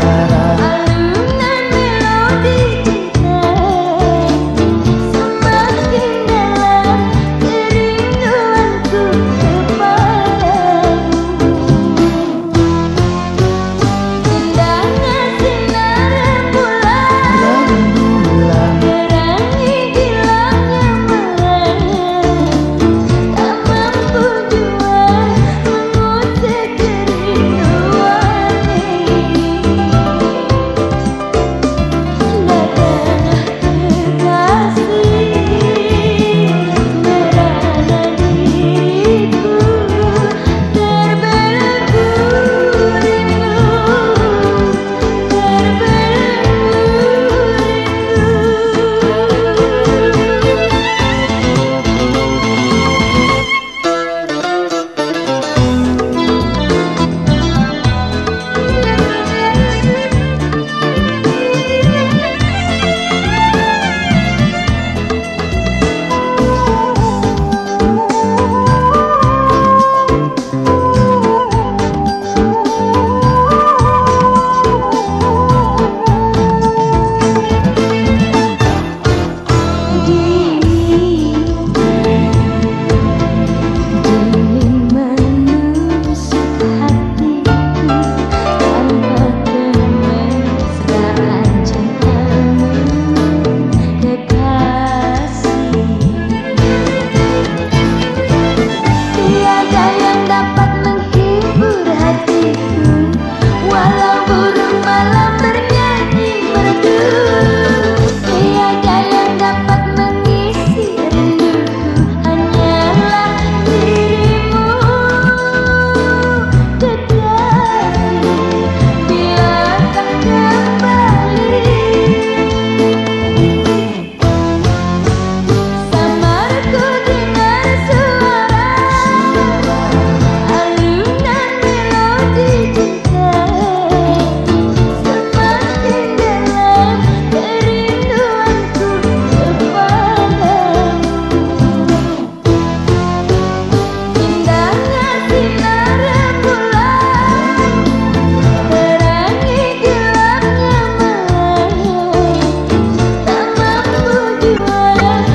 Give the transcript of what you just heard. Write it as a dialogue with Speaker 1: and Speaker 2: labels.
Speaker 1: that I